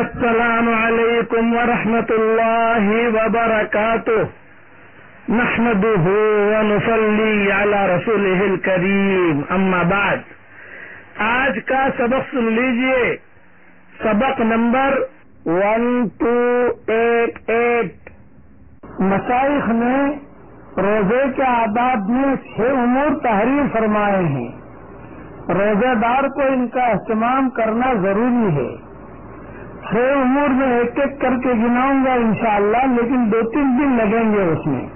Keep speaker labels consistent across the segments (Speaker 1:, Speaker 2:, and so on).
Speaker 1: السلام علیکم ورحمۃ اللہ وبرکاتہ۔ نحمده ونصلي على رسوله الكريم اما بعد۔ آج کا سبق سن لیجیے۔ سبق number one two eight eight نے روزے کے آداب میں چھ امور تحریر فرمائے ہیں۔ روزے دار کو ان کا اہتمام کرنا ضروری ہے۔ چھ امور میں ایک ایک کر کے گناؤں گا انشاءاللہ، لیکن دو تین دن لگیں گے اس میں۔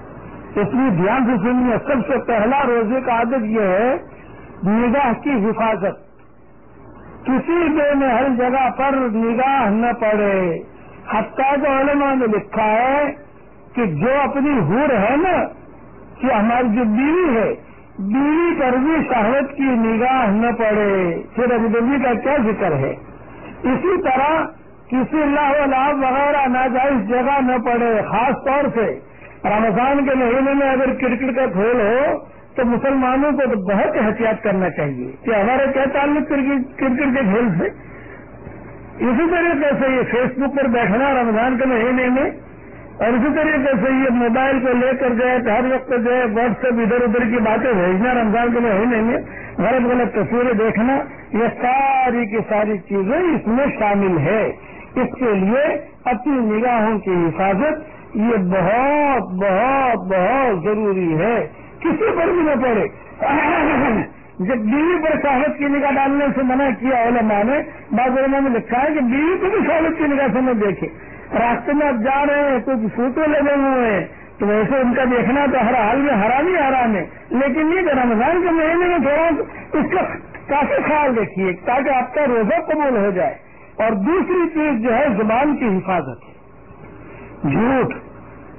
Speaker 1: اس لیے دھیان سے سنیے، سب سے پہلا روزے کا عادت یہ ہے، نگاہ کی حفاظت۔ کسی بے محل جگہ پر نگاہ نہ پڑے۔ حتیٰ کہ علماء نے لکھا ہے کہ جو اپنی حور ہے نا، کہ ہماری جو بیوی ہے، بیوی پر بھی شہوت کی نگاہ نہ پڑے۔ پھر ابھی کا کیا ذکر ہے؟ اسی طرح کسی اللہ لاب وغیرہ ناجائز جگہ نہ پڑے، خاص طور سے رمضان کے مہینے میں اگر کرکٹ کا کھیل ہو، تو مسلمانوں کو تو بہت احتیاط کرنا چاہیے کہ ہمارے کیا تعلق کرکٹ کے کھیل سے؟ اسی طریقے سے یہ فیس بک پر بیٹھنا رمضان کے مہینے میں، اور اسی طریقے سے یہ موبائل کو لے کر جو ہے ہر وقت جو ہے واٹس ایپ ادھر ادھر کی باتیں بھیجنا رمضان کے مہینے میں، غلط غلط تصویریں دیکھنا، یہ ساری کی ساری چیزیں اس میں شامل ہے۔ اس کے لیے اپنی نگاہوں کی حفاظت یہ بہت بہت بہت ضروری ہے۔ کسی پر بھی نہ پڑے۔ جب بیوی پر شہادت کی نگاہ ڈالنے سے منع کیا علماء نے، بعض علماء نے لکھا ہے کہ بیوی کو بھی شہادت کی نگاہ سے نہ دیکھے۔ راستے میں آپ جا رہے ہیں، کچھ فوٹو لگے ہوئے ہیں۔ تو ویسے ان کا دیکھنا تو ہر حال میں حرام ہی حرام ہے۔ لیکن یہ کہ رمضان کے مہینے میں تھوڑا اس کا کافی خیال رکھیے تاکہ آپ کا روزہ قبول ہو جائے۔ اور دوسری چیز جو ہے، زبان کی حفاظت۔ جھوٹ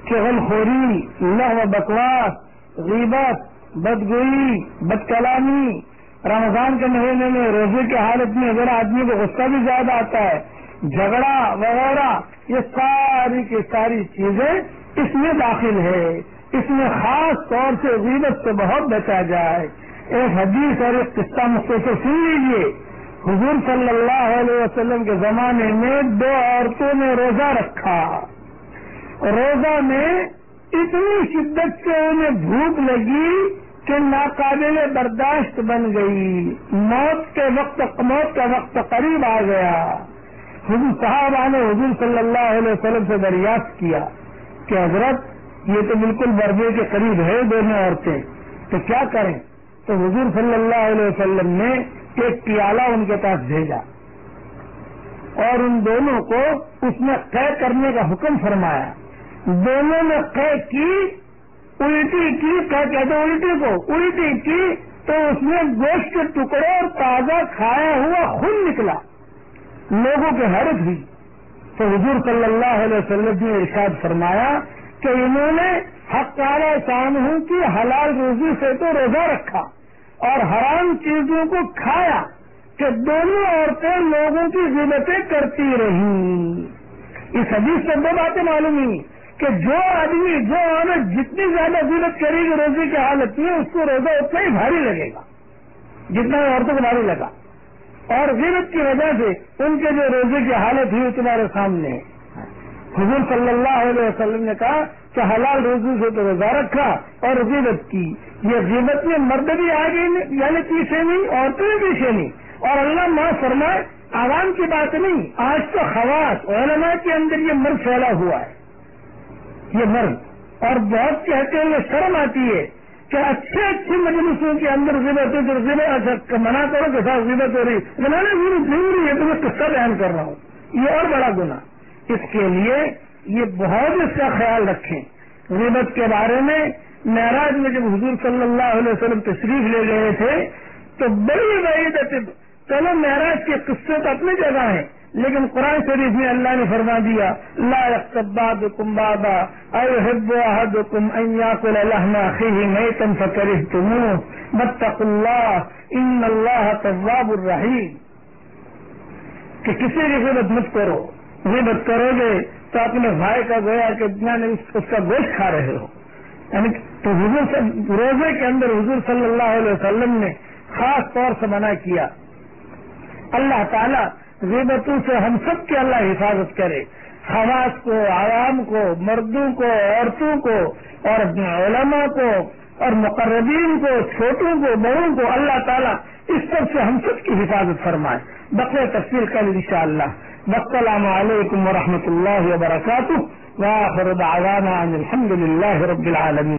Speaker 1: چغل خوری لہ و بکواس، غیبت، بدگوئی بد کلامی رمضان کے مہینے میں روزے کی حالت میں اگر آدمی کو غصہ بھی زیادہ آتا ہے، جھگڑا، وغیرہ، یہ ساری کی ساری چیزیں اس میں داخل ہے۔ اس میں خاص طور سے غیبت سے بہت بچا جائے۔ ایک حدیث اور ایک قصہ مختصر سن لیجیے حضور صلی اللہ علیہ وسلم کے زمانے میں دو عورتوں نے روزہ رکھا۔ روزہ میں اتنی شدت سے انہیں بھوک لگی کہ ناقابل برداشت بن گئی۔ موت کے وقت، موت کا وقت قریب آ گیا۔ حضور صاحب نے حضور صلی اللہ علیہ وسلم سے دریافت کیا کہ حضرت، یہ تو بالکل بربے کے قریب ہے دونوں عورتیں، تو کیا کریں؟ تو حضور صلی اللہ علیہ وسلم نے ایک پیالہ ان کے پاس بھیجا اور ان دونوں کو اس میں قید کرنے کا حکم فرمایا۔ دونوں نے قید کی، الٹی کی، کیا کہتے الٹی کو؟ الٹی کی تو اس میں گوشت کے ٹکڑے اور تازہ کھایا ہوا خون نکلا۔ لوگوں کے حیرت ہوئی۔ تو حضور صلی اللہ علیہ وسلم نے ارشاد فرمایا کہ انہوں نے حق والا ہوں کی حلال روزی سے تو روزہ رکھا۔ اور حرام چیزوں کو کھایا کہ دونوں عورتیں لوگوں کی ضرورتیں کرتی رہیں۔ اس حدیث سے دو باتیں معلوم ہوئی کہ جو آدمی، جو عورت جتنی زیادہ ضرورت کرے گی روزے کی حالت میں، اس کو روزہ اتنا ہی بھاری لگے گا، جتنا عورتوں کو بھاری لگا۔ اور ضرورت کی وجہ سے ان کے جو روزے کی حالت ہوئی تمہارے سامنے۔ حضور صلی اللہ علیہ وسلم نے کہا کہ حلال روزو سے تو روزہ رکھا اور غیبت کی۔ یہ غیبت میں مرد بھی آگے یعنی پیچھے نہیں، عورتیں بھی پیچھے نہیں۔ اور اللہ ماں فرمائے، عوام کی بات نہیں، آج تو خواص، علماء کے اندر یہ مرد پھیلا ہوا ہے۔ یہ مرد۔ اور بہت کہتے ہیں شرم آتی ہے کہ اچھے اچھے مجلسوں کے اندر ضبط ہے تو ضلع اچھا منع کرو کہ ساتھ ضبط ہو رہی بنانا ضروری ہے، تو میں قصہ بیان کر رہا ہوں۔ یہ اور بڑا گنا اس کے لیے یہ بہت اس کا خیال رکھیں۔ غیبت کے بارے میں معراج میں جب حضور صلی اللہ علیہ وسلم تشریف لے گئے تھے، تو بڑی بڑی چلو معراج کے قصے تو اپنی جگہ ہیں، لیکن قرآن شریف میں اللہ نے فرما دیا، لا يقتباد کم بابا احب احدكم ان ياكل لحم اخيه ميتا فكرهتموه بتق اللہ، ان اللہ تواب الرحیم۔ کہ کسی کی غیبت مت کرو، غیبت کرو گے تو اپنے بھائی کا گویا کہ اس کا گوشت کھا رہے ہو۔ یعنی تو حضور روزے کے اندر حضور صلی اللہ علیہ وسلم نے خاص طور سے منع کیا۔ اللہ تعالیٰ غیبتوں سے ہم سب کی اللہ حفاظت کرے۔ خواص کو، عوام کو، مردوں کو، عورتوں کو، اور علماء کو، اور مقربین کو، چھوٹوں کو بڑوں کو اللہ تعالیٰ اس سب سے ہم سب کی حفاظت فرمائے۔ بقر تفصیل کر ان شاء اللہ والسلام عليكم ورحمة الله وبركاته. وآخر دعوانا أن الحمد لله رب العالمين.